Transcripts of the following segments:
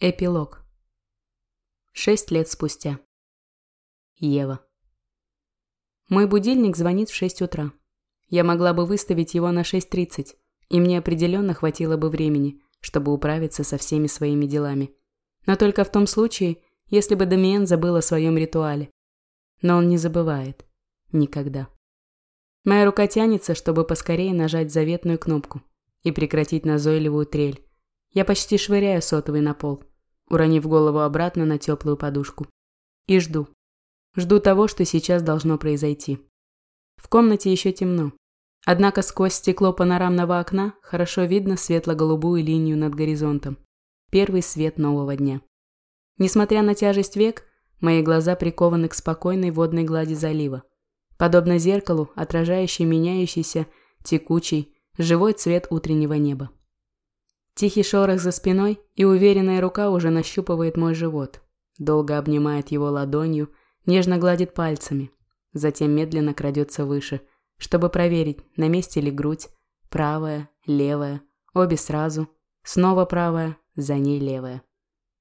Эпилог. Шесть лет спустя. Ева. Мой будильник звонит в 6 утра. Я могла бы выставить его на 6.30, и мне определенно хватило бы времени, чтобы управиться со всеми своими делами. Но только в том случае, если бы Дамиен забыл о своем ритуале. Но он не забывает. Никогда. Моя рука тянется, чтобы поскорее нажать заветную кнопку и прекратить назойливую трель. Я почти швыряю сотовый на пол уронив голову обратно на теплую подушку. И жду. Жду того, что сейчас должно произойти. В комнате еще темно. Однако сквозь стекло панорамного окна хорошо видно светло-голубую линию над горизонтом. Первый свет нового дня. Несмотря на тяжесть век, мои глаза прикованы к спокойной водной глади залива. Подобно зеркалу, отражающей меняющийся, текучий, живой цвет утреннего неба. Тихий шорох за спиной, и уверенная рука уже нащупывает мой живот. Долго обнимает его ладонью, нежно гладит пальцами. Затем медленно крадется выше, чтобы проверить, на месте ли грудь. Правая, левая, обе сразу. Снова правая, за ней левая.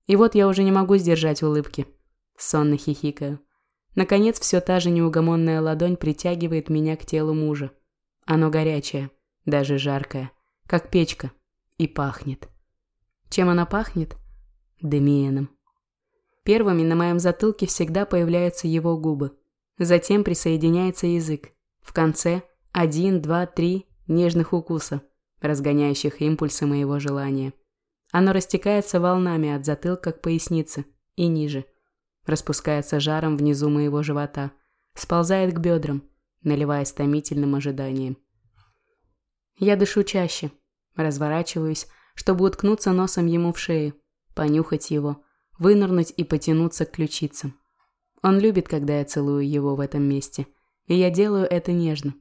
И вот я уже не могу сдержать улыбки. Сонно хихикаю. Наконец, все та же неугомонная ладонь притягивает меня к телу мужа. Оно горячее, даже жаркое, как печка, и пахнет. Чем она пахнет? Демиеном. Первыми на моем затылке всегда появляются его губы. Затем присоединяется язык. В конце один, два, три нежных укуса, разгоняющих импульсы моего желания. Оно растекается волнами от затылка к пояснице и ниже. Распускается жаром внизу моего живота. Сползает к бедрам, наливаясь томительным ожиданием. Я дышу чаще, Разворачиваюсь, чтобы уткнуться носом ему в шею, понюхать его, вынырнуть и потянуться к ключицам. Он любит, когда я целую его в этом месте, и я делаю это нежно,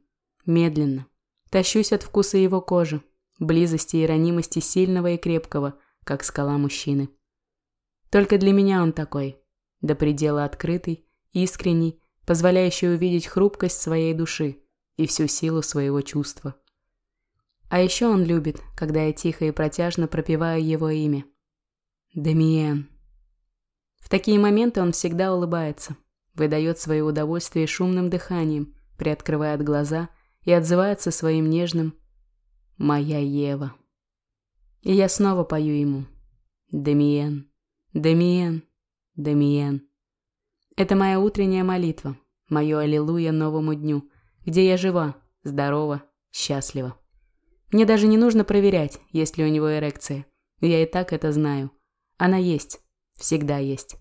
медленно. Тащусь от вкуса его кожи, близости и ранимости сильного и крепкого, как скала мужчины. Только для меня он такой, до предела открытый, искренний, позволяющий увидеть хрупкость своей души и всю силу своего чувства. А еще он любит, когда я тихо и протяжно пропеваю его имя. Демиен. В такие моменты он всегда улыбается, выдает свое удовольствие шумным дыханием, приоткрывает глаза и отзывается своим нежным «Моя Ева». И я снова пою ему «Демиен, Демиен, Демиен». Это моя утренняя молитва, мое аллилуйя новому дню, где я жива, здорова, счастлива. Мне даже не нужно проверять, есть ли у него эрекция. Я и так это знаю. Она есть. Всегда есть.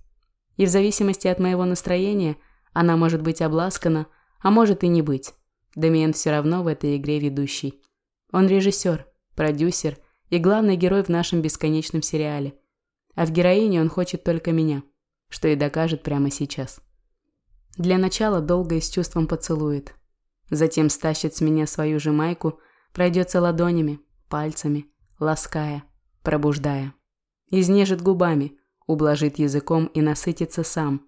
И в зависимости от моего настроения, она может быть обласкана, а может и не быть. Дамиен все равно в этой игре ведущий. Он режиссер, продюсер и главный герой в нашем бесконечном сериале. А в героине он хочет только меня, что и докажет прямо сейчас. Для начала долго и с чувством поцелует. Затем стащит с меня свою же майку – Пройдется ладонями, пальцами, лаская, пробуждая. Изнежит губами, ублажит языком и насытится сам.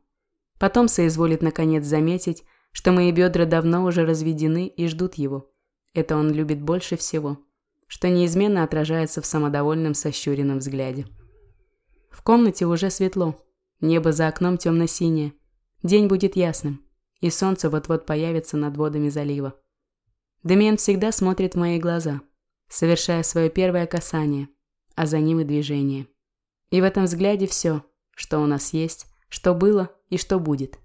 Потом соизволит наконец заметить, что мои бедра давно уже разведены и ждут его. Это он любит больше всего, что неизменно отражается в самодовольном сощуренном взгляде. В комнате уже светло, небо за окном темно-синее. День будет ясным, и солнце вот-вот появится над водами залива. Демиан всегда смотрит в мои глаза, совершая свое первое касание, а за ним и движение. И в этом взгляде все, что у нас есть, что было и что будет.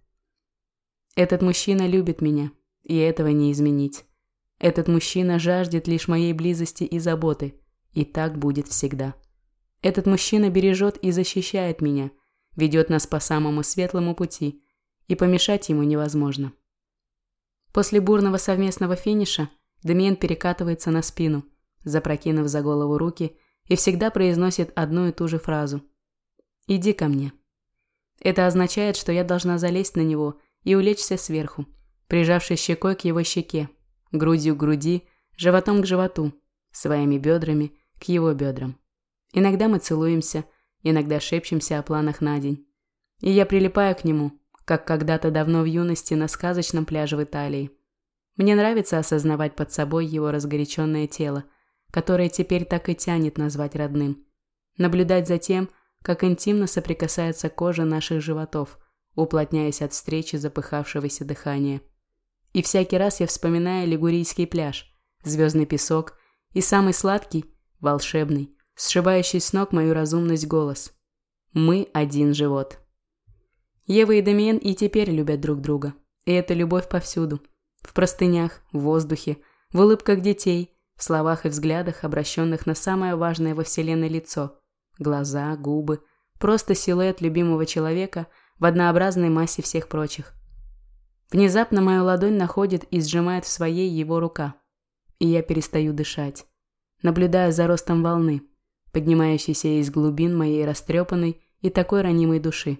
Этот мужчина любит меня, и этого не изменить. Этот мужчина жаждет лишь моей близости и заботы, и так будет всегда. Этот мужчина бережет и защищает меня, ведет нас по самому светлому пути, и помешать ему невозможно. После бурного совместного финиша Демиен перекатывается на спину, запрокинув за голову руки, и всегда произносит одну и ту же фразу. «Иди ко мне». Это означает, что я должна залезть на него и улечься сверху, прижавшись щекой к его щеке, грудью к груди, животом к животу, своими бедрами к его бедрам. Иногда мы целуемся, иногда шепчемся о планах на день. И я прилипаю к нему, как когда-то давно в юности на сказочном пляже в Италии. Мне нравится осознавать под собой его разгоряченное тело, которое теперь так и тянет назвать родным. Наблюдать за тем, как интимно соприкасается кожа наших животов, уплотняясь от встречи запыхавшегося дыхания. И всякий раз я вспоминаю Лигурийский пляж, звездный песок и самый сладкий, волшебный, сшибающий с ног мою разумность голос. Мы один живот. Ева и Демиен и теперь любят друг друга. И это любовь повсюду. В простынях, в воздухе, в улыбках детей, в словах и взглядах, обращенных на самое важное во Вселенной лицо. Глаза, губы, просто силуэт любимого человека в однообразной массе всех прочих. Внезапно мою ладонь находит и сжимает в своей его рука. И я перестаю дышать. Наблюдаю за ростом волны, поднимающейся из глубин моей растрепанной и такой ранимой души,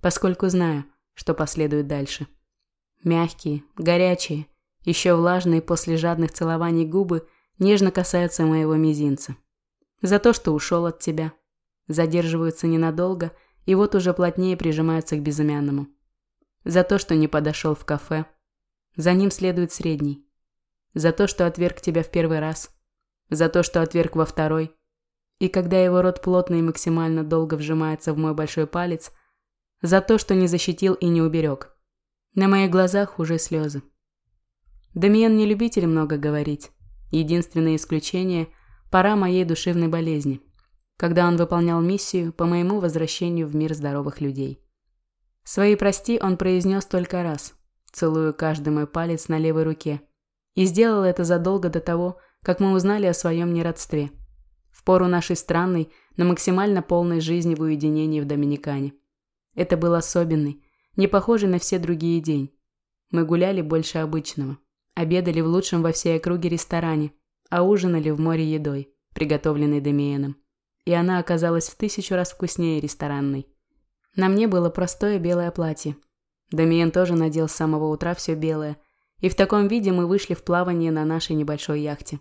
поскольку знаю, что последует дальше. Мягкие, горячие, еще влажные после жадных целований губы нежно касаются моего мизинца. За то, что ушел от тебя. Задерживаются ненадолго и вот уже плотнее прижимаются к безымянному. За то, что не подошел в кафе. За ним следует средний. За то, что отверг тебя в первый раз. За то, что отверг во второй. И когда его рот плотно и максимально долго вжимается в мой большой палец. За то, что не защитил и не уберег. На моих глазах уже слезы. Дамиен не любитель много говорить. Единственное исключение – пора моей душевной болезни, когда он выполнял миссию по моему возвращению в мир здоровых людей. Свои «прости» он произнес только раз, целуя каждый мой палец на левой руке. И сделал это задолго до того, как мы узнали о своем неродстве. В пору нашей странной, но максимально полной жизни в уединении в Доминикане. Это был особенный, не похожий на все другие день. Мы гуляли больше обычного. Обедали в лучшем во всей округе ресторане, а ужинали в море едой, приготовленной Демиеном. И она оказалась в тысячу раз вкуснее ресторанной. На мне было простое белое платье. Дамиен тоже надел с самого утра все белое. И в таком виде мы вышли в плавание на нашей небольшой яхте.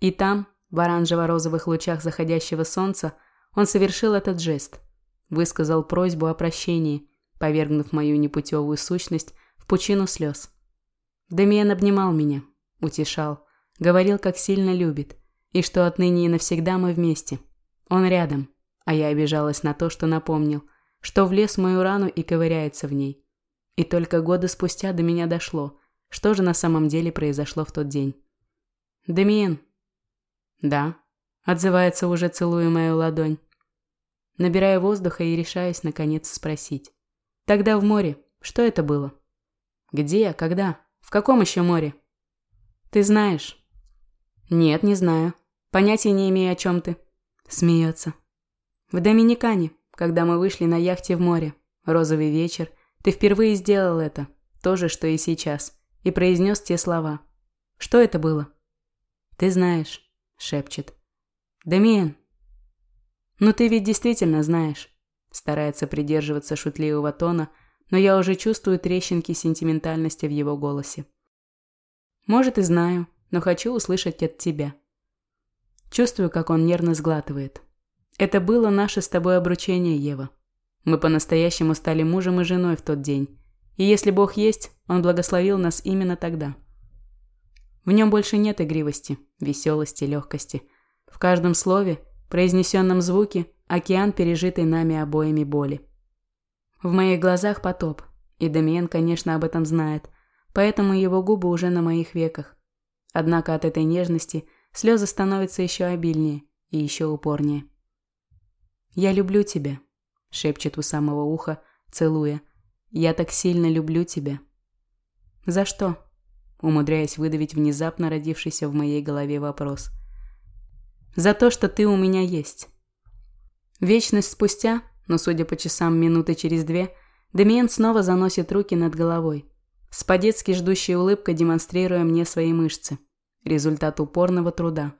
И там, в оранжево-розовых лучах заходящего солнца, он совершил этот жест. Высказал просьбу о прощении, повергнув мою непутевую сущность в пучину слез. Демиан обнимал меня, утешал, говорил, как сильно любит, и что отныне и навсегда мы вместе. Он рядом, а я обижалась на то, что напомнил, что влез в мою рану и ковыряется в ней. И только годы спустя до меня дошло, что же на самом деле произошло в тот день. «Демиен». «Да», – отзывается уже целуя мою ладонь. Набираю воздуха и решаюсь, наконец, спросить. Тогда в море. Что это было? Где? Когда? В каком еще море? Ты знаешь? Нет, не знаю. Понятия не имею, о чем ты. Смеется. В Доминикане, когда мы вышли на яхте в море. Розовый вечер. Ты впервые сделал это. То же, что и сейчас. И произнес те слова. Что это было? Ты знаешь, шепчет. Дамиен. Ну ты ведь действительно знаешь. Старается придерживаться шутливого тона, но я уже чувствую трещинки сентиментальности в его голосе. Может и знаю, но хочу услышать от тебя. Чувствую, как он нервно сглатывает. Это было наше с тобой обручение, Ева. Мы по-настоящему стали мужем и женой в тот день. И если Бог есть, Он благословил нас именно тогда. В нем больше нет игривости, веселости, легкости. В каждом слове, произнесенном звуке, океан, пережитый нами обоими боли. В моих глазах потоп, и Дамиен, конечно, об этом знает, поэтому его губы уже на моих веках. Однако от этой нежности слезы становятся еще обильнее и еще упорнее. «Я люблю тебя», – шепчет у самого уха, целуя. «Я так сильно люблю тебя». «За что?» – умудряясь выдавить внезапно родившийся в моей голове вопрос. «За то, что ты у меня есть». Вечность спустя, но, судя по часам, минуты через две, Демиен снова заносит руки над головой, с по-детски ждущей улыбкой демонстрируя мне свои мышцы. Результат упорного труда.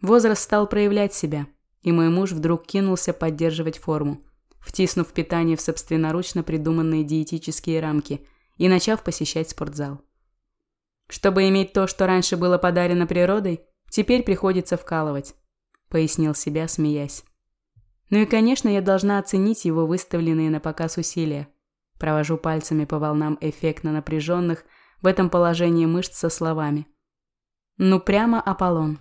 Возраст стал проявлять себя, и мой муж вдруг кинулся поддерживать форму, втиснув питание в собственноручно придуманные диетические рамки и начав посещать спортзал. Чтобы иметь то, что раньше было подарено природой, теперь приходится вкалывать, пояснил себя, смеясь. Ну и, конечно, я должна оценить его выставленные на показ усилия. Провожу пальцами по волнам эффектно напряженных в этом положении мышц со словами. Ну прямо Аполлон.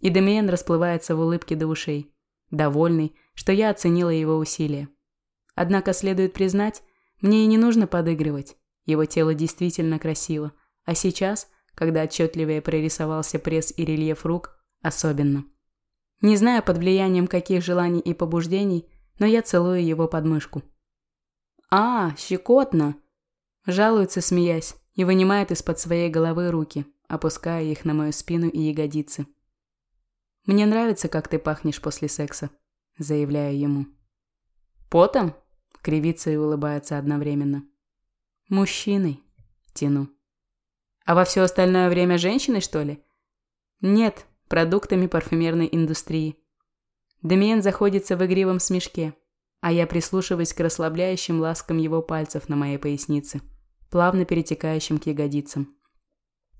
И Демиен расплывается в улыбке до ушей. довольный, что я оценила его усилия. Однако следует признать, мне и не нужно подыгрывать. Его тело действительно красиво, а сейчас, когда отчетливее прорисовался пресс и рельеф рук, особенно. Не знаю под влиянием каких желаний и побуждений, но я целую его подмышку. «А, щекотно!» Жалуется, смеясь, и вынимает из-под своей головы руки, опуская их на мою спину и ягодицы. «Мне нравится, как ты пахнешь после секса», – заявляю ему. «Потом?» – кривится и улыбается одновременно. «Мужчиной», – тяну. «А во все остальное время женщиной, что ли?» «Нет, продуктами парфюмерной индустрии». Демиен заходится в игривом смешке, а я прислушиваюсь к расслабляющим ласкам его пальцев на моей пояснице, плавно перетекающим к ягодицам.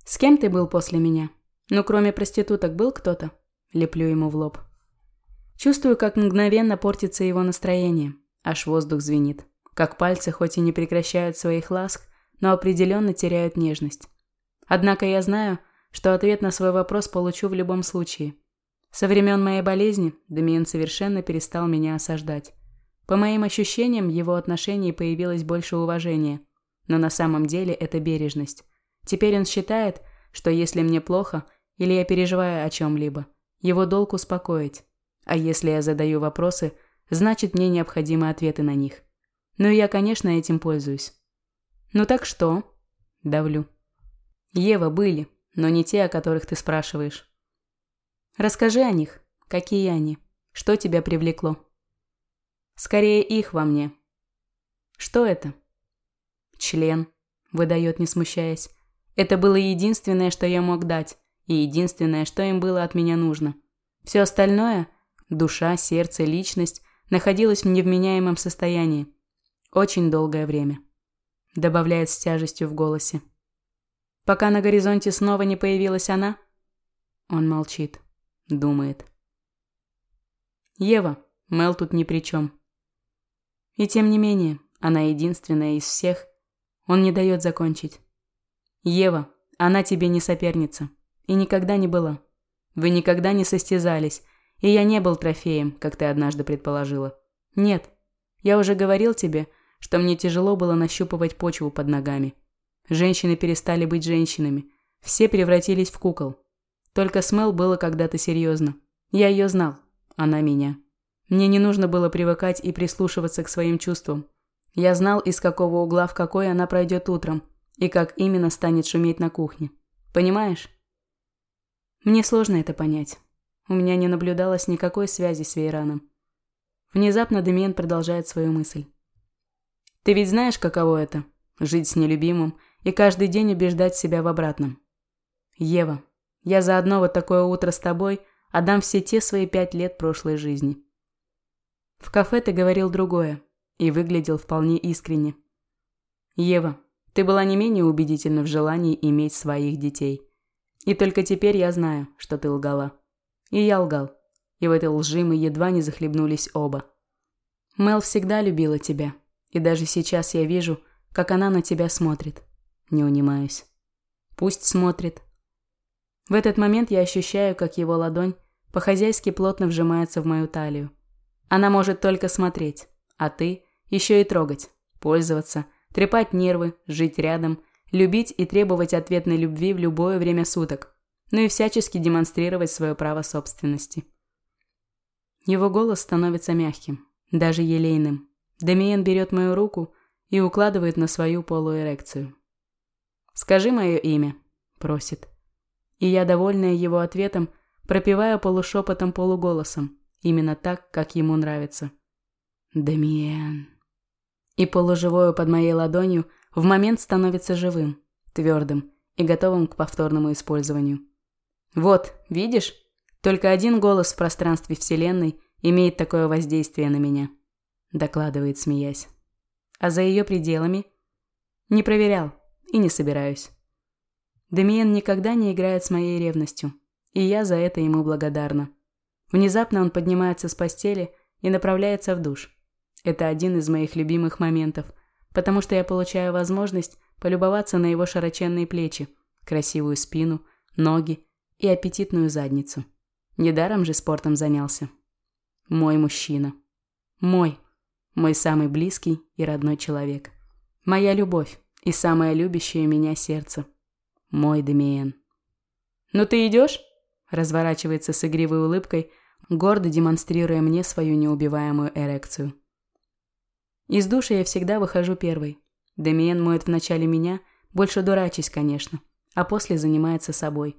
«С кем ты был после меня? Ну, кроме проституток, был кто-то?» Леплю ему в лоб. Чувствую, как мгновенно портится его настроение. Аж воздух звенит. Как пальцы хоть и не прекращают своих ласк, но определенно теряют нежность. Однако я знаю, что ответ на свой вопрос получу в любом случае. Со времен моей болезни Демиен совершенно перестал меня осаждать. По моим ощущениям, в его отношении появилось больше уважения. Но на самом деле это бережность. Теперь он считает, что если мне плохо или я переживаю о чем-либо, его долг успокоить. А если я задаю вопросы, значит мне необходимы ответы на них. Ну и я, конечно, этим пользуюсь. Ну так что? Давлю. Ева были, но не те, о которых ты спрашиваешь. Расскажи о них. Какие они? Что тебя привлекло? Скорее их во мне. Что это? Член, выдает, не смущаясь. Это было единственное, что я мог дать и единственное, что им было от меня нужно. Все остальное – душа, сердце, личность – находилось в невменяемом состоянии. Очень долгое время. Добавляет с тяжестью в голосе. Пока на горизонте снова не появилась она, он молчит, думает. Ева, Мел тут ни при чем. И тем не менее, она единственная из всех. Он не дает закончить. Ева, она тебе не соперница. И никогда не была. Вы никогда не состязались, и я не был трофеем, как ты однажды предположила. Нет, я уже говорил тебе, что мне тяжело было нащупывать почву под ногами. Женщины перестали быть женщинами. Все превратились в кукол. Только с Мел было когда-то серьезно. Я ее знал. Она меня. Мне не нужно было привыкать и прислушиваться к своим чувствам. Я знал, из какого угла в какой она пройдет утром, и как именно станет шуметь на кухне. Понимаешь? Мне сложно это понять. У меня не наблюдалось никакой связи с Вейраном. Внезапно Демиен продолжает свою мысль. «Ты ведь знаешь, каково это? Жить с нелюбимым и каждый день убеждать себя в обратном. Ева, я за одно вот такое утро с тобой отдам все те свои пять лет прошлой жизни». В кафе ты говорил другое и выглядел вполне искренне. «Ева, ты была не менее убедительна в желании иметь своих детей». И только теперь я знаю, что ты лгала. И я лгал. И в этой лжи мы едва не захлебнулись оба. Мел всегда любила тебя. И даже сейчас я вижу, как она на тебя смотрит. Не унимаюсь. Пусть смотрит. В этот момент я ощущаю, как его ладонь по-хозяйски плотно вжимается в мою талию. Она может только смотреть, а ты еще и трогать, пользоваться, трепать нервы, жить рядом – любить и требовать ответной любви в любое время суток, но и всячески демонстрировать свое право собственности. Его голос становится мягким, даже елейным. Демиен берет мою руку и укладывает на свою полуэрекцию. «Скажи мое имя», – просит. И я, довольная его ответом, пропеваю полушепотом полуголосом, именно так, как ему нравится. «Демиен». И полуживою под моей ладонью – в момент становится живым, твердым и готовым к повторному использованию. Вот, видишь? Только один голос в пространстве Вселенной имеет такое воздействие на меня, докладывает, смеясь. А за ее пределами? Не проверял и не собираюсь. Демиен никогда не играет с моей ревностью, и я за это ему благодарна. Внезапно он поднимается с постели и направляется в душ. Это один из моих любимых моментов – потому что я получаю возможность полюбоваться на его широченные плечи, красивую спину, ноги и аппетитную задницу. Недаром же спортом занялся. Мой мужчина. Мой. Мой самый близкий и родной человек. Моя любовь и самое любящее меня сердце. Мой Демиен. «Ну ты идешь?» Разворачивается с игривой улыбкой, гордо демонстрируя мне свою неубиваемую эрекцию. Из души я всегда выхожу первой. Демиен моет вначале меня, больше дурачись, конечно, а после занимается собой.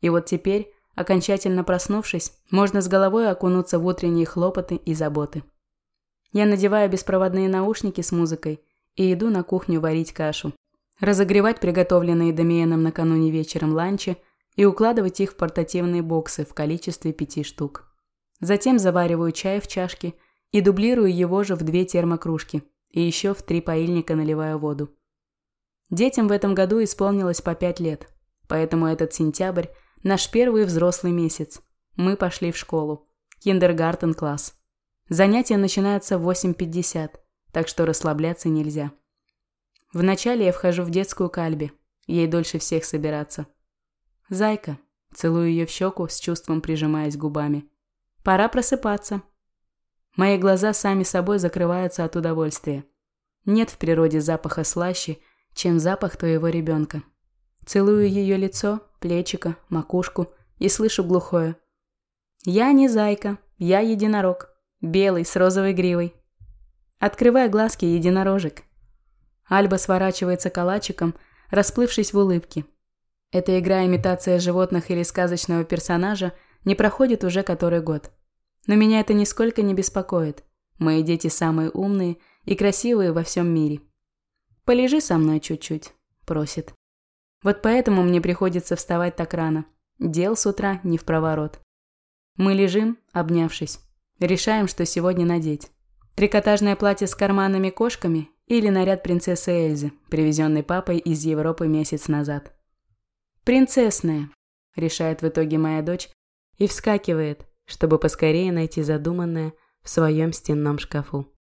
И вот теперь, окончательно проснувшись, можно с головой окунуться в утренние хлопоты и заботы. Я надеваю беспроводные наушники с музыкой и иду на кухню варить кашу. Разогревать приготовленные Дамиеном накануне вечером ланчи и укладывать их в портативные боксы в количестве пяти штук. Затем завариваю чай в чашке и дублирую его же в две термокружки и еще в три паильника наливаю воду. Детям в этом году исполнилось по пять лет, поэтому этот сентябрь – наш первый взрослый месяц. Мы пошли в школу. Kindergarten-класс. Занятия начинаются в 8.50, так что расслабляться нельзя. Вначале я вхожу в детскую к Альби, ей дольше всех собираться. «Зайка», целую ее в щеку, с чувством прижимаясь губами. «Пора просыпаться». Мои глаза сами собой закрываются от удовольствия. Нет в природе запаха слаще, чем запах твоего ребенка. Целую ее лицо, плечико, макушку и слышу глухое. «Я не зайка, я единорог, белый, с розовой гривой». Открывай глазки, единорожек. Альба сворачивается калачиком, расплывшись в улыбке. Эта игра имитация животных или сказочного персонажа не проходит уже который год. Но меня это нисколько не беспокоит. Мои дети самые умные и красивые во всем мире. «Полежи со мной чуть-чуть», – просит. Вот поэтому мне приходится вставать так рано. Дел с утра не в проворот. Мы лежим, обнявшись. Решаем, что сегодня надеть. Трикотажное платье с карманами-кошками или наряд принцессы Эльзы, привезенный папой из Европы месяц назад. «Принцессная», – решает в итоге моя дочь и вскакивает, чтобы поскорее найти задуманное в своем стенном шкафу.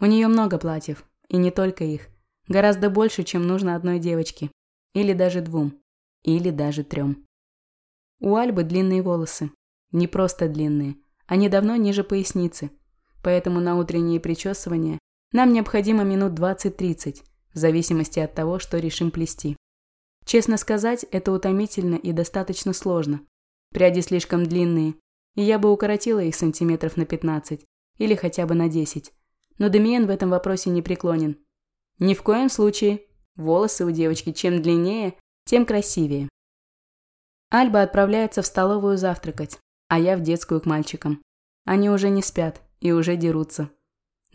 У нее много платьев, и не только их. Гораздо больше, чем нужно одной девочке. Или даже двум. Или даже трем. У Альбы длинные волосы. Не просто длинные. Они давно ниже поясницы. Поэтому на утренние причесывания нам необходимо минут 20-30, в зависимости от того, что решим плести. Честно сказать, это утомительно и достаточно сложно. Пряди слишком длинные, и я бы укоротила их сантиметров на 15 или хотя бы на 10. Но Демиен в этом вопросе не преклонен. Ни в коем случае. Волосы у девочки чем длиннее, тем красивее. Альба отправляется в столовую завтракать, а я в детскую к мальчикам. Они уже не спят и уже дерутся.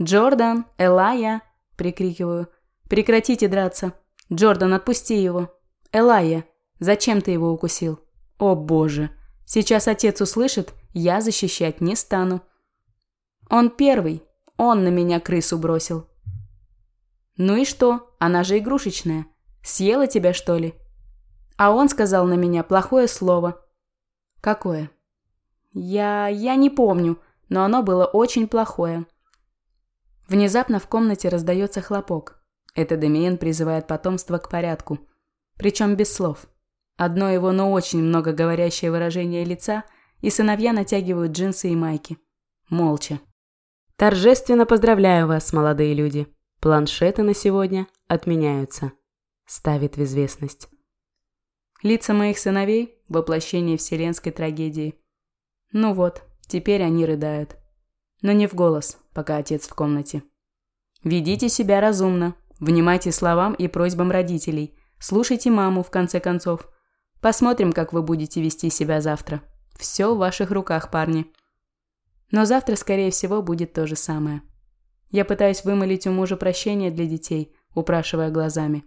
«Джордан! Элая!» – прикрикиваю. «Прекратите драться! Джордан, отпусти его!» «Элая, зачем ты его укусил?» «О боже! Сейчас отец услышит, я защищать не стану». «Он первый. Он на меня крысу бросил». «Ну и что? Она же игрушечная. Съела тебя, что ли?» А он сказал на меня плохое слово. «Какое?» «Я... я не помню, но оно было очень плохое». Внезапно в комнате раздается хлопок. Это Демиен призывает потомство к порядку. Причем без слов. Одно его, но очень многоговорящее выражение лица, и сыновья натягивают джинсы и майки. Молча. Торжественно поздравляю вас, молодые люди. Планшеты на сегодня отменяются. Ставит в известность. Лица моих сыновей – воплощение вселенской трагедии. Ну вот, теперь они рыдают. Но не в голос, пока отец в комнате. Ведите себя разумно, внимайте словам и просьбам родителей, слушайте маму, в конце концов. Посмотрим, как вы будете вести себя завтра. Все в ваших руках, парни. Но завтра, скорее всего, будет то же самое. Я пытаюсь вымолить у мужа прощение для детей, упрашивая глазами.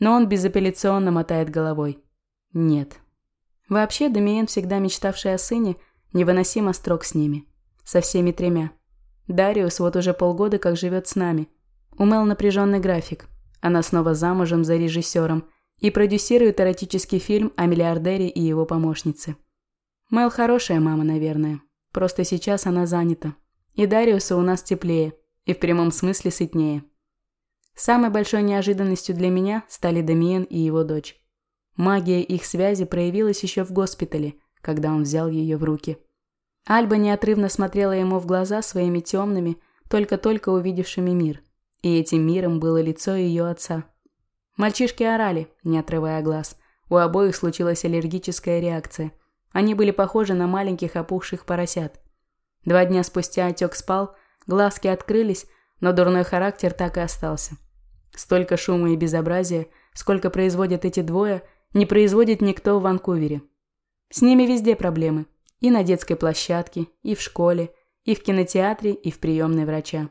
Но он безапелляционно мотает головой. Нет. Вообще, Дамиен, всегда мечтавший о сыне, невыносимо строг с ними. Со всеми тремя. Дариус вот уже полгода как живет с нами. У Мел напряженный график. Она снова замужем за режиссером и продюсирует эротический фильм о миллиардере и его помощнице. Мел хорошая мама, наверное. Просто сейчас она занята. И Дариуса у нас теплее, и в прямом смысле сытнее. Самой большой неожиданностью для меня стали Дамиен и его дочь. Магия их связи проявилась еще в госпитале, когда он взял ее в руки. Альба неотрывно смотрела ему в глаза своими темными, только-только увидевшими мир. И этим миром было лицо ее отца. Мальчишки орали, не отрывая глаз. У обоих случилась аллергическая реакция. Они были похожи на маленьких опухших поросят. Два дня спустя отек спал, глазки открылись, но дурной характер так и остался. Столько шума и безобразия, сколько производят эти двое, не производит никто в Ванкувере. С ними везде проблемы. И на детской площадке, и в школе, и в кинотеатре, и в приемной врача.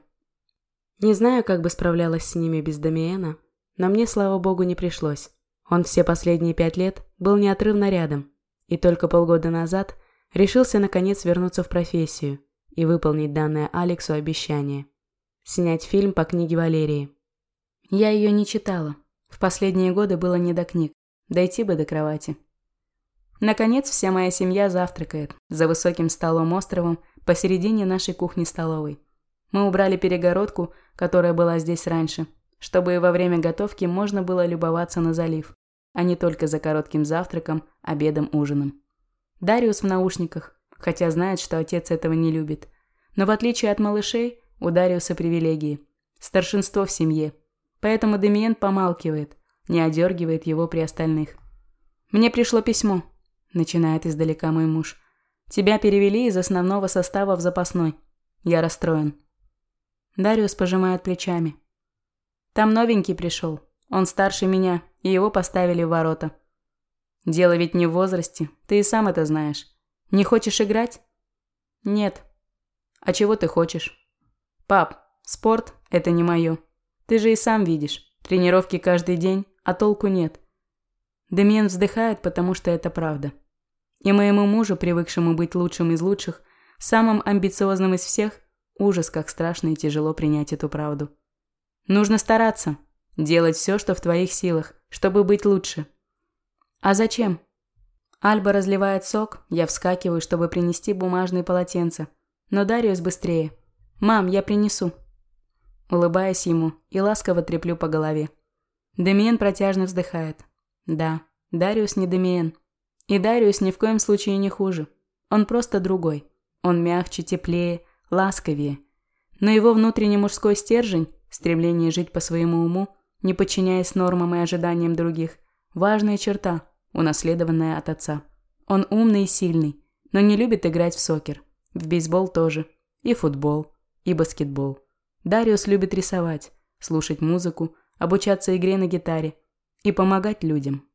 Не знаю, как бы справлялась с ними без Дамиена, но мне, слава богу, не пришлось. Он все последние пять лет был неотрывно рядом, и только полгода назад решился наконец вернуться в профессию и выполнить данное Алексу обещание. Снять фильм по книге Валерии. Я ее не читала. В последние годы было не до книг. Дойти бы до кровати. Наконец, вся моя семья завтракает за высоким столом островом посередине нашей кухни-столовой. Мы убрали перегородку, которая была здесь раньше, чтобы во время готовки можно было любоваться на залив, а не только за коротким завтраком, обедом, ужином. Дариус в наушниках, хотя знает, что отец этого не любит. Но в отличие от малышей, у Дариуса привилегии. Старшинство в семье. Поэтому Демиен помалкивает, не одергивает его при остальных. «Мне пришло письмо», – начинает издалека мой муж. «Тебя перевели из основного состава в запасной. Я расстроен». Дариус пожимает плечами. «Там новенький пришел. Он старше меня, и его поставили в ворота. Дело ведь не в возрасте, ты и сам это знаешь. Не хочешь играть?» «Нет». «А чего ты хочешь?» «Пап, спорт – это не мое. Ты же и сам видишь. Тренировки каждый день, а толку нет». Демьян вздыхает, потому что это правда. И моему мужу, привыкшему быть лучшим из лучших, самым амбициозным из всех, ужас, как страшно и тяжело принять эту правду. Нужно стараться, делать все, что в твоих силах, чтобы быть лучше. А зачем? Альба разливает сок, я вскакиваю, чтобы принести бумажные полотенца. Но Дариус быстрее – «Мам, я принесу». Улыбаясь ему и ласково треплю по голове. Демиен протяжно вздыхает. Да, Дариус не Демиен. И Дариус ни в коем случае не хуже. Он просто другой. Он мягче, теплее, ласковее. Но его внутренний мужской стержень, стремление жить по своему уму, не подчиняясь нормам и ожиданиям других, важная черта, унаследованная от отца. Он умный и сильный, но не любит играть в сокер. В бейсбол тоже. И футбол и баскетбол. Дариус любит рисовать, слушать музыку, обучаться игре на гитаре и помогать людям.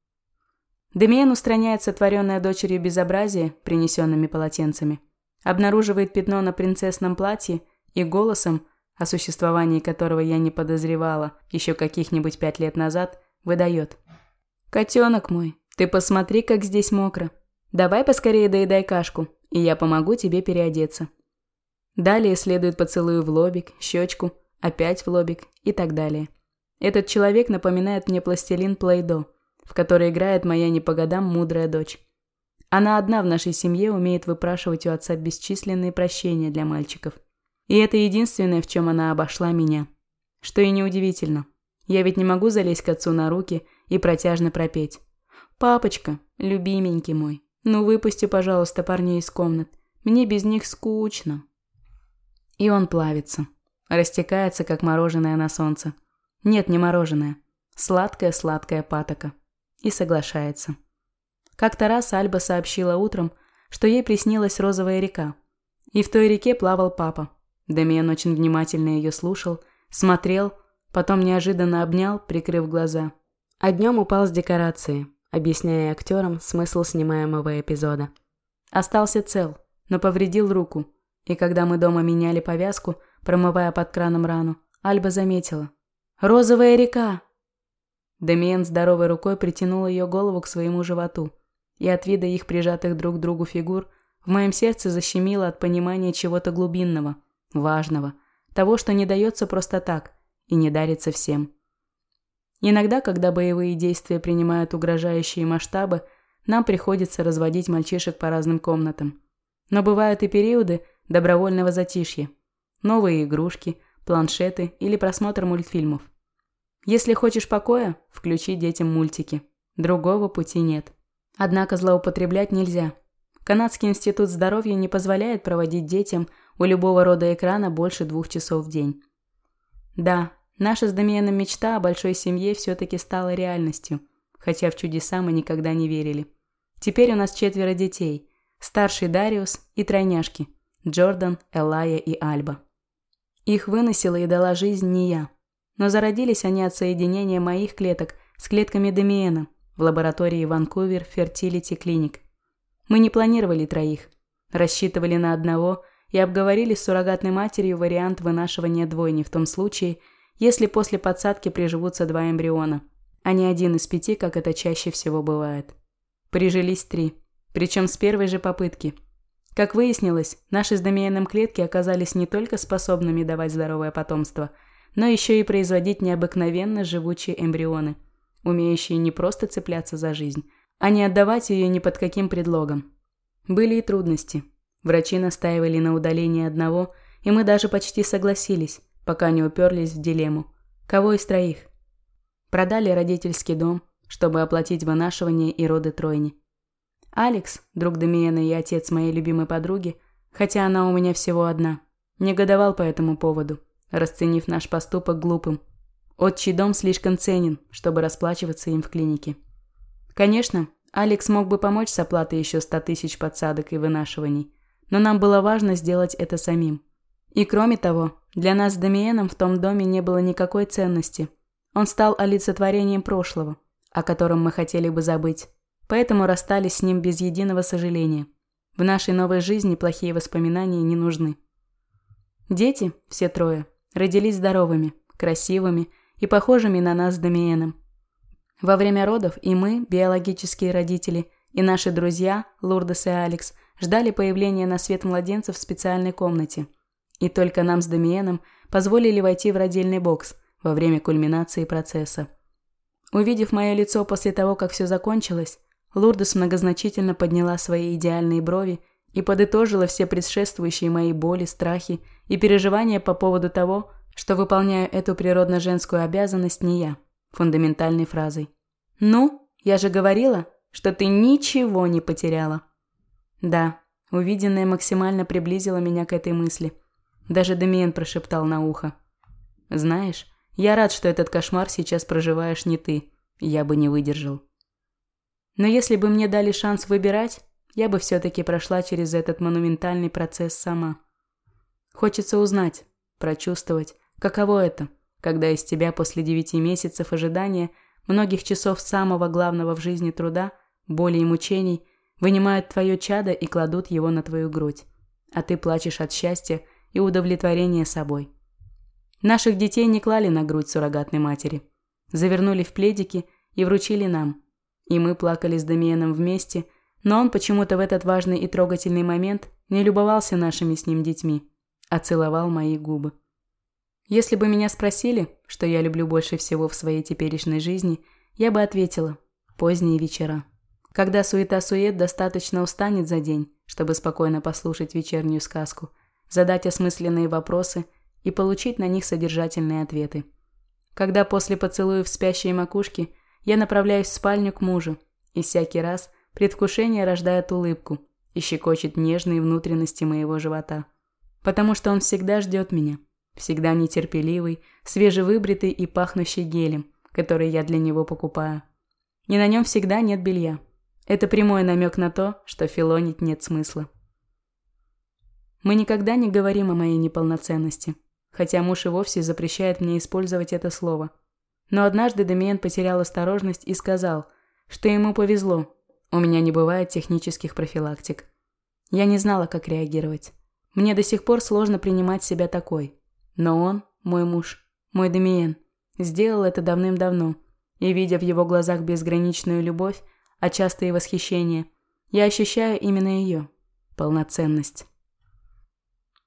Демиен устраняет сотворенное дочерью безобразие принесенными полотенцами, обнаруживает пятно на принцессном платье и голосом, о существовании которого я не подозревала еще каких-нибудь пять лет назад, выдает. «Котенок мой, ты посмотри, как здесь мокро. Давай поскорее доедай кашку, и я помогу тебе переодеться». Далее следует поцелуй в лобик, щечку, опять в лобик и так далее. Этот человек напоминает мне пластилин Плейдо, в который играет моя не по годам мудрая дочь. Она одна в нашей семье умеет выпрашивать у отца бесчисленные прощения для мальчиков. И это единственное, в чем она обошла меня. Что и неудивительно. Я ведь не могу залезть к отцу на руки и протяжно пропеть. «Папочка, любименький мой, ну выпусти, пожалуйста, парней из комнат. Мне без них скучно». И он плавится. Растекается, как мороженое на солнце. Нет, не мороженое. Сладкая-сладкая патока. И соглашается. Как-то раз Альба сообщила утром, что ей приснилась розовая река. И в той реке плавал папа. Дамиен очень внимательно ее слушал, смотрел, потом неожиданно обнял, прикрыв глаза. А днем упал с декорации, объясняя актерам смысл снимаемого эпизода. Остался цел, но повредил руку – и когда мы дома меняли повязку, промывая под краном рану, Альба заметила. «Розовая река!» Демиен здоровой рукой притянул ее голову к своему животу, и от вида их прижатых друг к другу фигур в моем сердце защемило от понимания чего-то глубинного, важного, того, что не дается просто так и не дарится всем. Иногда, когда боевые действия принимают угрожающие масштабы, нам приходится разводить мальчишек по разным комнатам. Но бывают и периоды, добровольного затишья, новые игрушки, планшеты или просмотр мультфильмов. Если хочешь покоя, включи детям мультики. Другого пути нет. Однако злоупотреблять нельзя. Канадский институт здоровья не позволяет проводить детям у любого рода экрана больше двух часов в день. Да, наша с Дамиеном мечта о большой семье все-таки стала реальностью, хотя в чудеса мы никогда не верили. Теперь у нас четверо детей, старший Дариус и тройняшки – Джордан, Элая и Альба. Их выносила и дала жизнь не я, но зародились они от соединения моих клеток с клетками Дамиена в лаборатории Ванкувер Fertility Clinic. Мы не планировали троих, рассчитывали на одного и обговорили с суррогатной матерью вариант вынашивания двойни в том случае, если после подсадки приживутся два эмбриона, а не один из пяти, как это чаще всего бывает. Прижились три, причем с первой же попытки. Как выяснилось, наши с Дамиеном клетки оказались не только способными давать здоровое потомство, но еще и производить необыкновенно живучие эмбрионы, умеющие не просто цепляться за жизнь, а не отдавать ее ни под каким предлогом. Были и трудности. Врачи настаивали на удалении одного, и мы даже почти согласились, пока не уперлись в дилемму. Кого из троих? Продали родительский дом, чтобы оплатить вынашивание и роды тройни. Алекс, друг Дамиена и отец моей любимой подруги, хотя она у меня всего одна, негодовал по этому поводу, расценив наш поступок глупым. Отчий дом слишком ценен, чтобы расплачиваться им в клинике. Конечно, Алекс мог бы помочь с оплатой еще 100 тысяч подсадок и вынашиваний, но нам было важно сделать это самим. И кроме того, для нас с Дамиеном в том доме не было никакой ценности. Он стал олицетворением прошлого – о котором мы хотели бы забыть, поэтому расстались с ним без единого сожаления. В нашей новой жизни плохие воспоминания не нужны. Дети, все трое, родились здоровыми, красивыми и похожими на нас с Дамиеном. Во время родов и мы, биологические родители, и наши друзья, Лурдес и Алекс, ждали появления на свет младенцев в специальной комнате. И только нам с Дамиеном позволили войти в родильный бокс во время кульминации процесса. Увидев мое лицо после того, как все закончилось, Лурдес многозначительно подняла свои идеальные брови и подытожила все предшествующие мои боли, страхи и переживания по поводу того, что выполняю эту природно-женскую обязанность не я, фундаментальной фразой. «Ну, я же говорила, что ты ничего не потеряла». Да, увиденное максимально приблизило меня к этой мысли. Даже Демиен прошептал на ухо. «Знаешь, я рад, что этот кошмар сейчас проживаешь не ты. Я бы не выдержал. Но если бы мне дали шанс выбирать, я бы все-таки прошла через этот монументальный процесс сама. Хочется узнать, прочувствовать, каково это, когда из тебя после девяти месяцев ожидания, многих часов самого главного в жизни труда, боли и мучений, вынимают твое чадо и кладут его на твою грудь, а ты плачешь от счастья и удовлетворения собой. Наших детей не клали на грудь суррогатной матери. Завернули в пледики и вручили нам. И мы плакали с Дамиеном вместе, но он почему-то в этот важный и трогательный момент не любовался нашими с ним детьми, а целовал мои губы. Если бы меня спросили, что я люблю больше всего в своей теперешней жизни, я бы ответила – поздние вечера. Когда суета-сует достаточно устанет за день, чтобы спокойно послушать вечернюю сказку, задать осмысленные вопросы – и получить на них содержательные ответы. Когда после поцелуев спящей макушки я направляюсь в спальню к мужу, и всякий раз предвкушение рождает улыбку и щекочет нежные внутренности моего живота. Потому что он всегда ждет меня, всегда нетерпеливый, свежевыбритый и пахнущий гелем, который я для него покупаю. И на нем всегда нет белья. Это прямой намек на то, что филонить нет смысла. Мы никогда не говорим о моей неполноценности хотя муж и вовсе запрещает мне использовать это слово. Но однажды Демиен потерял осторожность и сказал, что ему повезло, у меня не бывает технических профилактик. Я не знала, как реагировать. Мне до сих пор сложно принимать себя такой. Но он, мой муж, мой Демиен, сделал это давным-давно, и, видя в его глазах безграничную любовь, а часто и восхищение, я ощущаю именно ее – полноценность.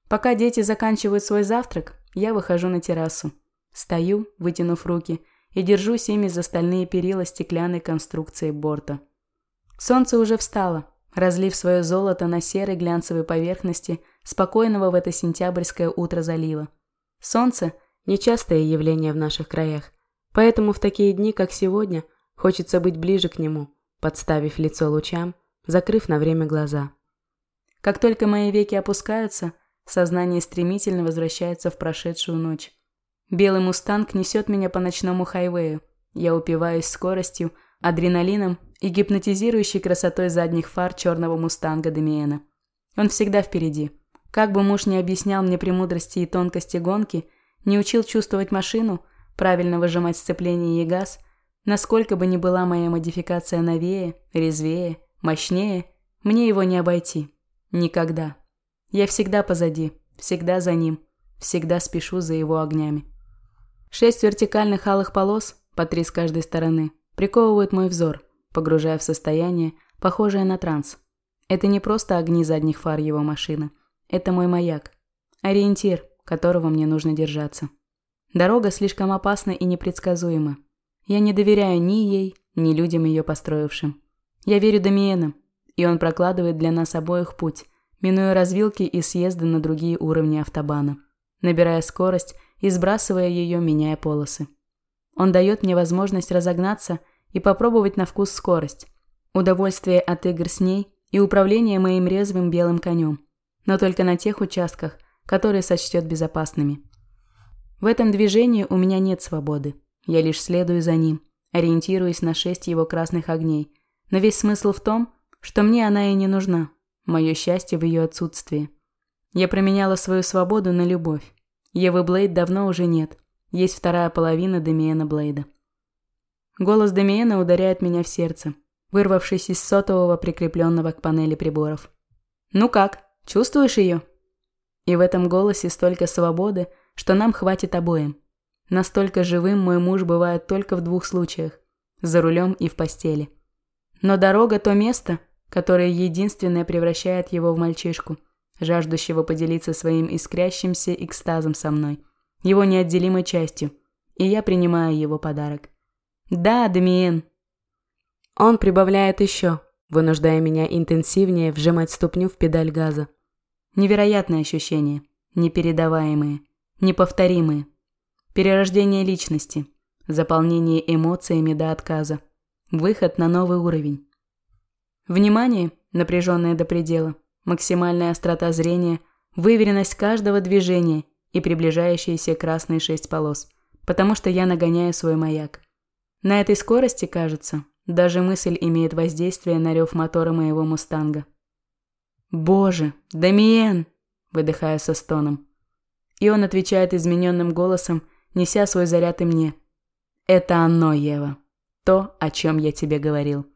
Пока дети заканчивают свой завтрак, я выхожу на террасу. Стою, вытянув руки, и держусь ими за стальные перила стеклянной конструкции борта. Солнце уже встало, разлив свое золото на серой глянцевой поверхности спокойного в это сентябрьское утро залива. Солнце – нечастое явление в наших краях, поэтому в такие дни, как сегодня, хочется быть ближе к нему, подставив лицо лучам, закрыв на время глаза. Как только мои веки опускаются, сознание стремительно возвращается в прошедшую ночь. Белый мустанг несет меня по ночному хайвею. Я упиваюсь скоростью, адреналином и гипнотизирующей красотой задних фар черного мустанга Демиена. Он всегда впереди. Как бы муж не объяснял мне премудрости и тонкости гонки, не учил чувствовать машину, правильно выжимать сцепление и газ, насколько бы ни была моя модификация новее, резвее, мощнее, мне его не обойти. Никогда. Я всегда позади, всегда за ним, всегда спешу за его огнями. Шесть вертикальных алых полос, по три с каждой стороны, приковывают мой взор, погружая в состояние, похожее на транс. Это не просто огни задних фар его машины. Это мой маяк. Ориентир, которого мне нужно держаться. Дорога слишком опасна и непредсказуема. Я не доверяю ни ей, ни людям ее построившим. Я верю Дамиену, и он прокладывает для нас обоих путь, минуя развилки и съезды на другие уровни автобана, набирая скорость и сбрасывая ее, меняя полосы. Он дает мне возможность разогнаться и попробовать на вкус скорость, удовольствие от игр с ней и управление моим резвым белым конем, но только на тех участках, которые сочтет безопасными. В этом движении у меня нет свободы, я лишь следую за ним, ориентируясь на шесть его красных огней, но весь смысл в том, что мне она и не нужна, мое счастье в ее отсутствии. Я променяла свою свободу на любовь. Евы Блейд давно уже нет, есть вторая половина Демиена Блейда. Голос Демиена ударяет меня в сердце, вырвавшись из сотового, прикрепленного к панели приборов. «Ну как, чувствуешь ее?» И в этом голосе столько свободы, что нам хватит обоим. Настолько живым мой муж бывает только в двух случаях – за рулем и в постели. Но дорога – то место, которое единственное превращает его в мальчишку, жаждущего поделиться своим искрящимся экстазом со мной, его неотделимой частью, и я принимаю его подарок. «Да, Дамиен, он прибавляет еще, вынуждая меня интенсивнее вжимать ступню в педаль газа. Невероятные ощущения, непередаваемые, неповторимые. Перерождение личности, заполнение эмоциями до отказа, выход на новый уровень. Внимание, напряженное до предела, максимальная острота зрения, выверенность каждого движения и приближающиеся красные шесть полос, потому что я нагоняю свой маяк. На этой скорости, кажется, даже мысль имеет воздействие на рев мотора моего мустанга. «Боже, Дамиен!» – выдыхая со стоном. И он отвечает измененным голосом, неся свой заряд и мне. «Это оно, Ева. То, о чем я тебе говорил».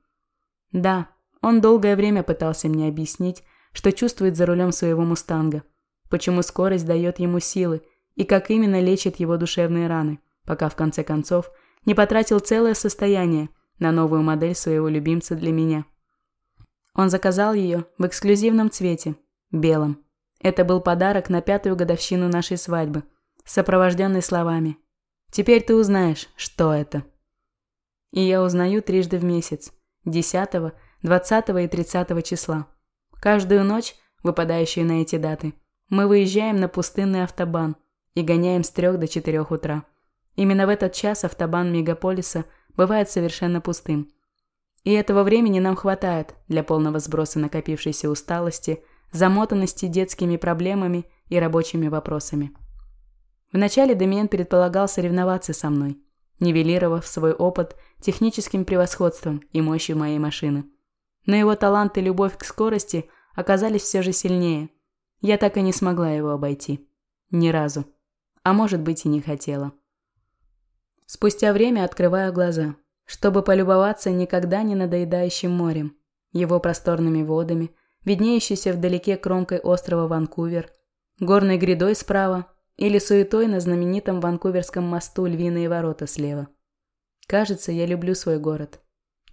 Да, он долгое время пытался мне объяснить, что чувствует за рулем своего мустанга, почему скорость дает ему силы и как именно лечит его душевные раны, пока в конце концов не потратил целое состояние, на новую модель своего любимца для меня. Он заказал ее в эксклюзивном цвете, белом. Это был подарок на пятую годовщину нашей свадьбы, сопровожденный словами «Теперь ты узнаешь, что это». И я узнаю трижды в месяц, 10, 20 и 30 числа. Каждую ночь, выпадающую на эти даты, мы выезжаем на пустынный автобан и гоняем с 3 до 4 утра. Именно в этот час автобан мегаполиса бывает совершенно пустым. И этого времени нам хватает для полного сброса накопившейся усталости, замотанности детскими проблемами и рабочими вопросами. Вначале Демиен предполагал соревноваться со мной, нивелировав свой опыт техническим превосходством и мощью моей машины. Но его талант и любовь к скорости оказались все же сильнее. Я так и не смогла его обойти. Ни разу. А может быть и не хотела. Спустя время открываю глаза, чтобы полюбоваться никогда не надоедающим морем, его просторными водами, виднеющейся вдалеке кромкой острова Ванкувер, горной грядой справа или суетой на знаменитом Ванкуверском мосту Львиные ворота слева. Кажется, я люблю свой город.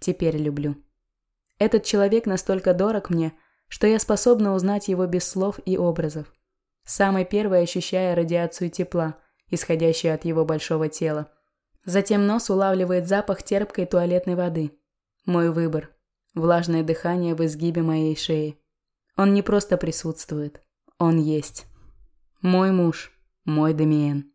Теперь люблю. Этот человек настолько дорог мне, что я способна узнать его без слов и образов. Самой первой ощущая радиацию тепла, исходящую от его большого тела, Затем нос улавливает запах терпкой туалетной воды. Мой выбор. Влажное дыхание в изгибе моей шеи. Он не просто присутствует. Он есть. Мой муж. Мой Демиен.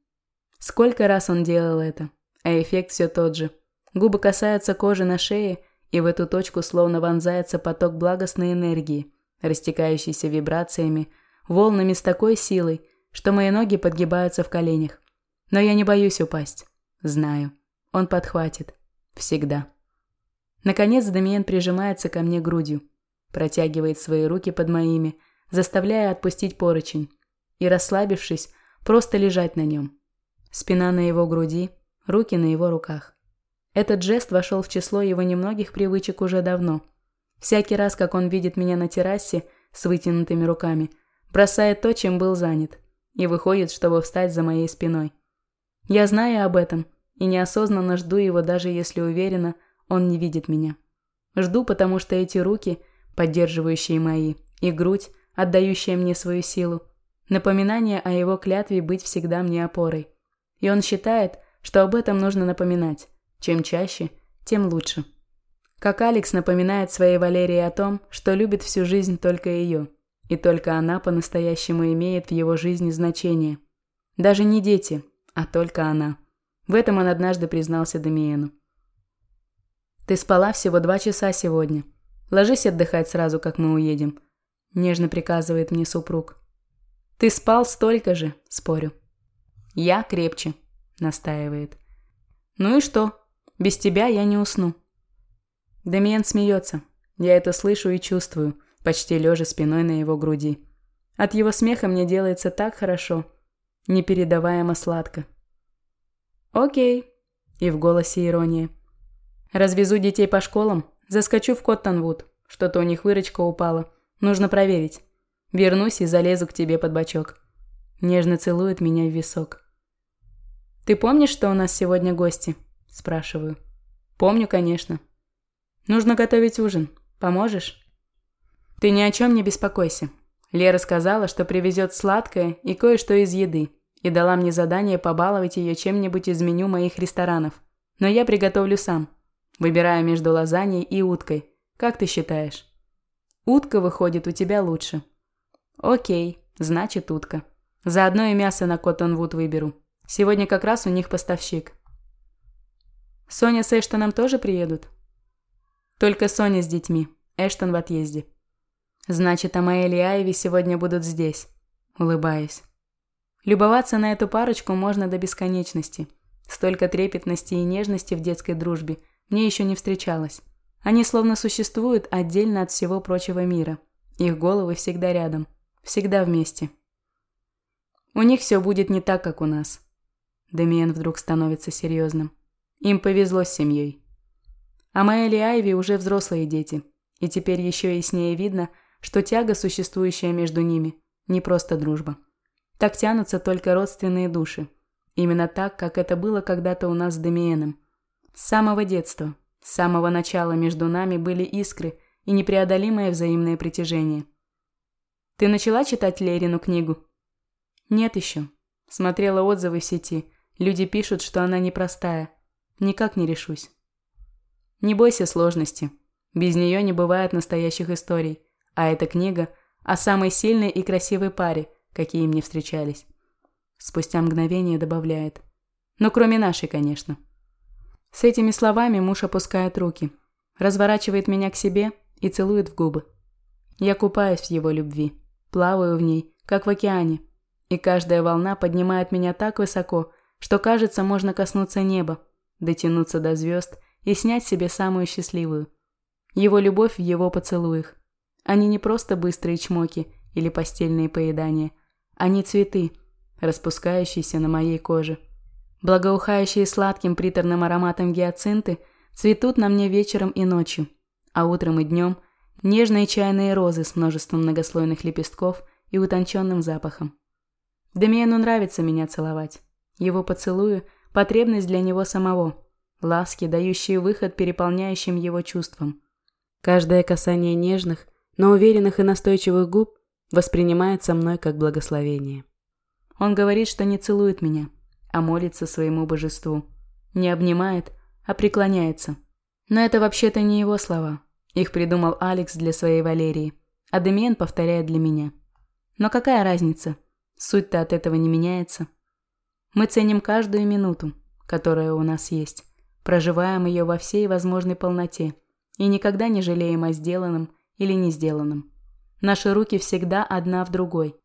Сколько раз он делал это, а эффект все тот же. Губы касаются кожи на шее, и в эту точку словно вонзается поток благостной энергии, растекающийся вибрациями, волнами с такой силой, что мои ноги подгибаются в коленях. Но я не боюсь упасть. Знаю. Он подхватит. Всегда. Наконец Дамиен прижимается ко мне грудью, протягивает свои руки под моими, заставляя отпустить поручень, и, расслабившись, просто лежать на нем. Спина на его груди, руки на его руках. Этот жест вошел в число его немногих привычек уже давно. Всякий раз, как он видит меня на террасе с вытянутыми руками, бросает то, чем был занят, и выходит, чтобы встать за моей спиной. Я знаю об этом и неосознанно жду его, даже если уверена, он не видит меня. Жду, потому что эти руки, поддерживающие мои, и грудь, отдающая мне свою силу, напоминание о его клятве быть всегда мне опорой. И он считает, что об этом нужно напоминать. Чем чаще, тем лучше. Как Алекс напоминает своей Валерии о том, что любит всю жизнь только ее, и только она по-настоящему имеет в его жизни значение. Даже не дети, а только она. В этом он однажды признался Дамиену. «Ты спала всего два часа сегодня. Ложись отдыхать сразу, как мы уедем», – нежно приказывает мне супруг. «Ты спал столько же», – спорю. «Я крепче», – настаивает. «Ну и что? Без тебя я не усну». Дамиен смеется. Я это слышу и чувствую, почти лежа спиной на его груди. От его смеха мне делается так хорошо, непередаваемо сладко. «Окей», и в голосе ирония. «Развезу детей по школам, заскочу в Коттонвуд, что-то у них выручка упала, нужно проверить. Вернусь и залезу к тебе под бочок». Нежно целует меня в висок. «Ты помнишь, что у нас сегодня гости?» – спрашиваю. «Помню, конечно. Нужно готовить ужин. Поможешь?» «Ты ни о чем не беспокойся. Лера сказала, что привезет сладкое и кое-что из еды, и дала мне задание побаловать ее чем-нибудь из меню моих ресторанов. Но я приготовлю сам. Выбираю между лазаньей и уткой. Как ты считаешь?» «Утка выходит у тебя лучше». «Окей, значит утка. Заодно и мясо на Коттонвуд выберу. Сегодня как раз у них поставщик». «Соня с Эштоном тоже приедут?» «Только Соня с детьми. Эштон в отъезде». Значит, Амаэль и Айви сегодня будут здесь. Улыбаюсь. Любоваться на эту парочку можно до бесконечности. Столько трепетности и нежности в детской дружбе мне еще не встречалось. Они словно существуют отдельно от всего прочего мира. Их головы всегда рядом. Всегда вместе. У них все будет не так, как у нас. Демиен вдруг становится серьезным. Им повезло с семьей. Амаэль и Айви уже взрослые дети. И теперь еще яснее видно, что тяга, существующая между ними, не просто дружба. Так тянутся только родственные души. Именно так, как это было когда-то у нас с Демиеном. С самого детства, с самого начала между нами были искры и непреодолимое взаимное притяжение. Ты начала читать Лерину книгу? Нет еще. Смотрела отзывы в сети. Люди пишут, что она непростая. Никак не решусь. Не бойся сложности. Без нее не бывает настоящих историй. А эта книга о самой сильной и красивой паре, какие мне встречались. Спустя мгновение добавляет. Ну, кроме нашей, конечно. С этими словами муж опускает руки, разворачивает меня к себе и целует в губы. Я купаюсь в его любви, плаваю в ней, как в океане, и каждая волна поднимает меня так высоко, что кажется, можно коснуться неба, дотянуться до звезд и снять себе самую счастливую. Его любовь в его поцелуях. Они не просто быстрые чмоки или постельные поедания. Они цветы, распускающиеся на моей коже. Благоухающие сладким приторным ароматом гиацинты цветут на мне вечером и ночью, а утром и днем нежные чайные розы с множеством многослойных лепестков и утонченным запахом. Демиену нравится меня целовать. Его поцелуи – потребность для него самого, ласки, дающие выход переполняющим его чувствам. Каждое касание нежных – но уверенных и настойчивых губ воспринимается мной как благословение. Он говорит, что не целует меня, а молится своему божеству. Не обнимает, а преклоняется. Но это вообще-то не его слова. Их придумал Алекс для своей Валерии, а Демиен повторяет для меня. Но какая разница? Суть-то от этого не меняется. Мы ценим каждую минуту, которая у нас есть, проживаем ее во всей возможной полноте и никогда не жалеем о сделанном или не сделанным. Наши руки всегда одна в другой.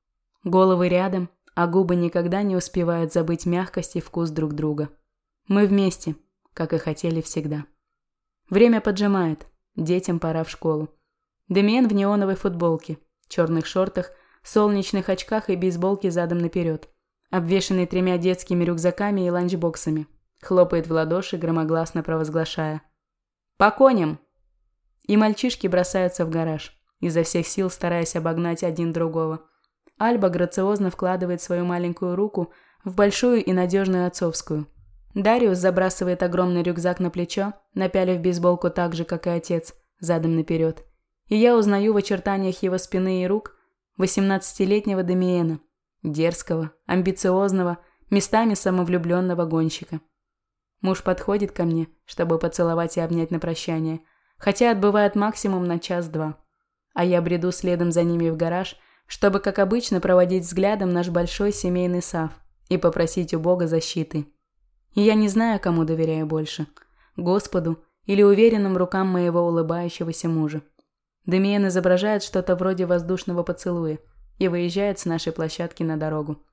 Головы рядом, а губы никогда не успевают забыть мягкость и вкус друг друга. Мы вместе, как и хотели всегда. Время поджимает, детям пора в школу. Демиен в неоновой футболке, черных шортах, солнечных очках и бейсболке задом наперед, обвешанный тремя детскими рюкзаками и ланчбоксами, хлопает в ладоши, громогласно провозглашая. «По коням!» И мальчишки бросаются в гараж, изо всех сил стараясь обогнать один другого – Альба грациозно вкладывает свою маленькую руку в большую и надежную отцовскую. Дариус забрасывает огромный рюкзак на плечо, напялив бейсболку так же, как и отец, задом наперед. И я узнаю в очертаниях его спины и рук 18-летнего Демиена, дерзкого, амбициозного, местами самовлюбленного гонщика. Муж подходит ко мне, чтобы поцеловать и обнять на прощание, хотя отбывает максимум на час-два. А я бреду следом за ними в гараж – чтобы, как обычно, проводить взглядом наш большой семейный сав и попросить у Бога защиты. И я не знаю, кому доверяю больше – Господу или уверенным рукам моего улыбающегося мужа. Демиен изображает что-то вроде воздушного поцелуя и выезжает с нашей площадки на дорогу.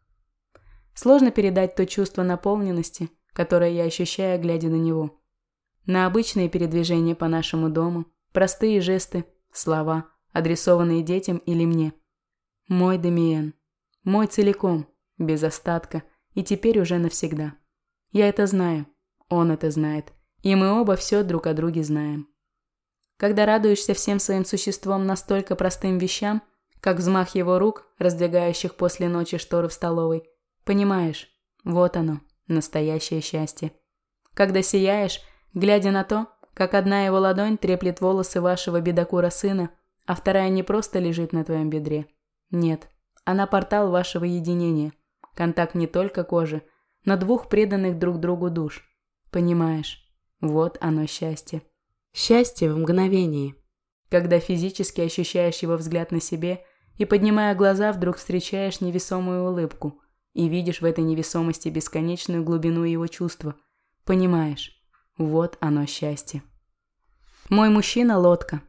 Сложно передать то чувство наполненности, которое я ощущаю, глядя на него. На обычные передвижения по нашему дому, простые жесты, слова, адресованные детям или мне – мой Демиен. Мой целиком, без остатка, и теперь уже навсегда. Я это знаю, он это знает, и мы оба все друг о друге знаем. Когда радуешься всем своим существом настолько простым вещам, как взмах его рук, раздвигающих после ночи шторы в столовой, понимаешь, вот оно, настоящее счастье. Когда сияешь, глядя на то, как одна его ладонь треплет волосы вашего бедокура сына, а вторая не просто лежит на твоем бедре, нет, она портал вашего единения. Контакт не только кожи, но двух преданных друг другу душ. Понимаешь? Вот оно счастье. Счастье в мгновении. Когда физически ощущаешь его взгляд на себе и, поднимая глаза, вдруг встречаешь невесомую улыбку и видишь в этой невесомости бесконечную глубину его чувства. Понимаешь? Вот оно счастье. Мой мужчина – лодка,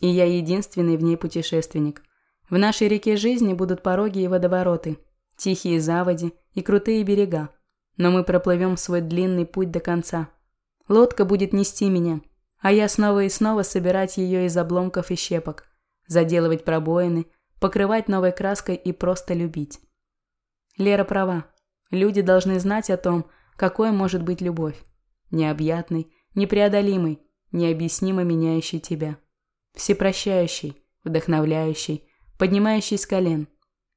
и я единственный в ней путешественник – в нашей реке жизни будут пороги и водовороты, тихие заводи и крутые берега. Но мы проплывем свой длинный путь до конца. Лодка будет нести меня, а я снова и снова собирать ее из обломков и щепок, заделывать пробоины, покрывать новой краской и просто любить. Лера права. Люди должны знать о том, какой может быть любовь. Необъятный, непреодолимый, необъяснимо меняющий тебя. Всепрощающий, вдохновляющий, поднимающий с колен,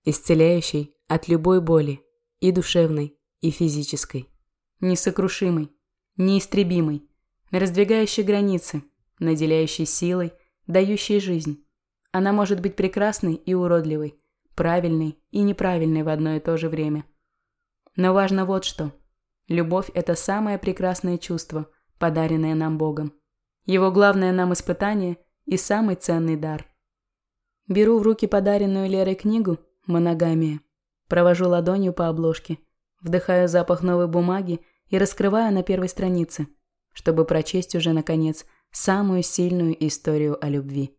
исцеляющий от любой боли, и душевной, и физической, несокрушимый, неистребимый, раздвигающий границы, наделяющий силой, дающий жизнь. Она может быть прекрасной и уродливой, правильной и неправильной в одно и то же время. Но важно вот что. Любовь – это самое прекрасное чувство, подаренное нам Богом. Его главное нам испытание и самый ценный дар – Беру в руки подаренную Лерой книгу «Моногамия». Провожу ладонью по обложке. Вдыхаю запах новой бумаги и раскрываю на первой странице, чтобы прочесть уже, наконец, самую сильную историю о любви.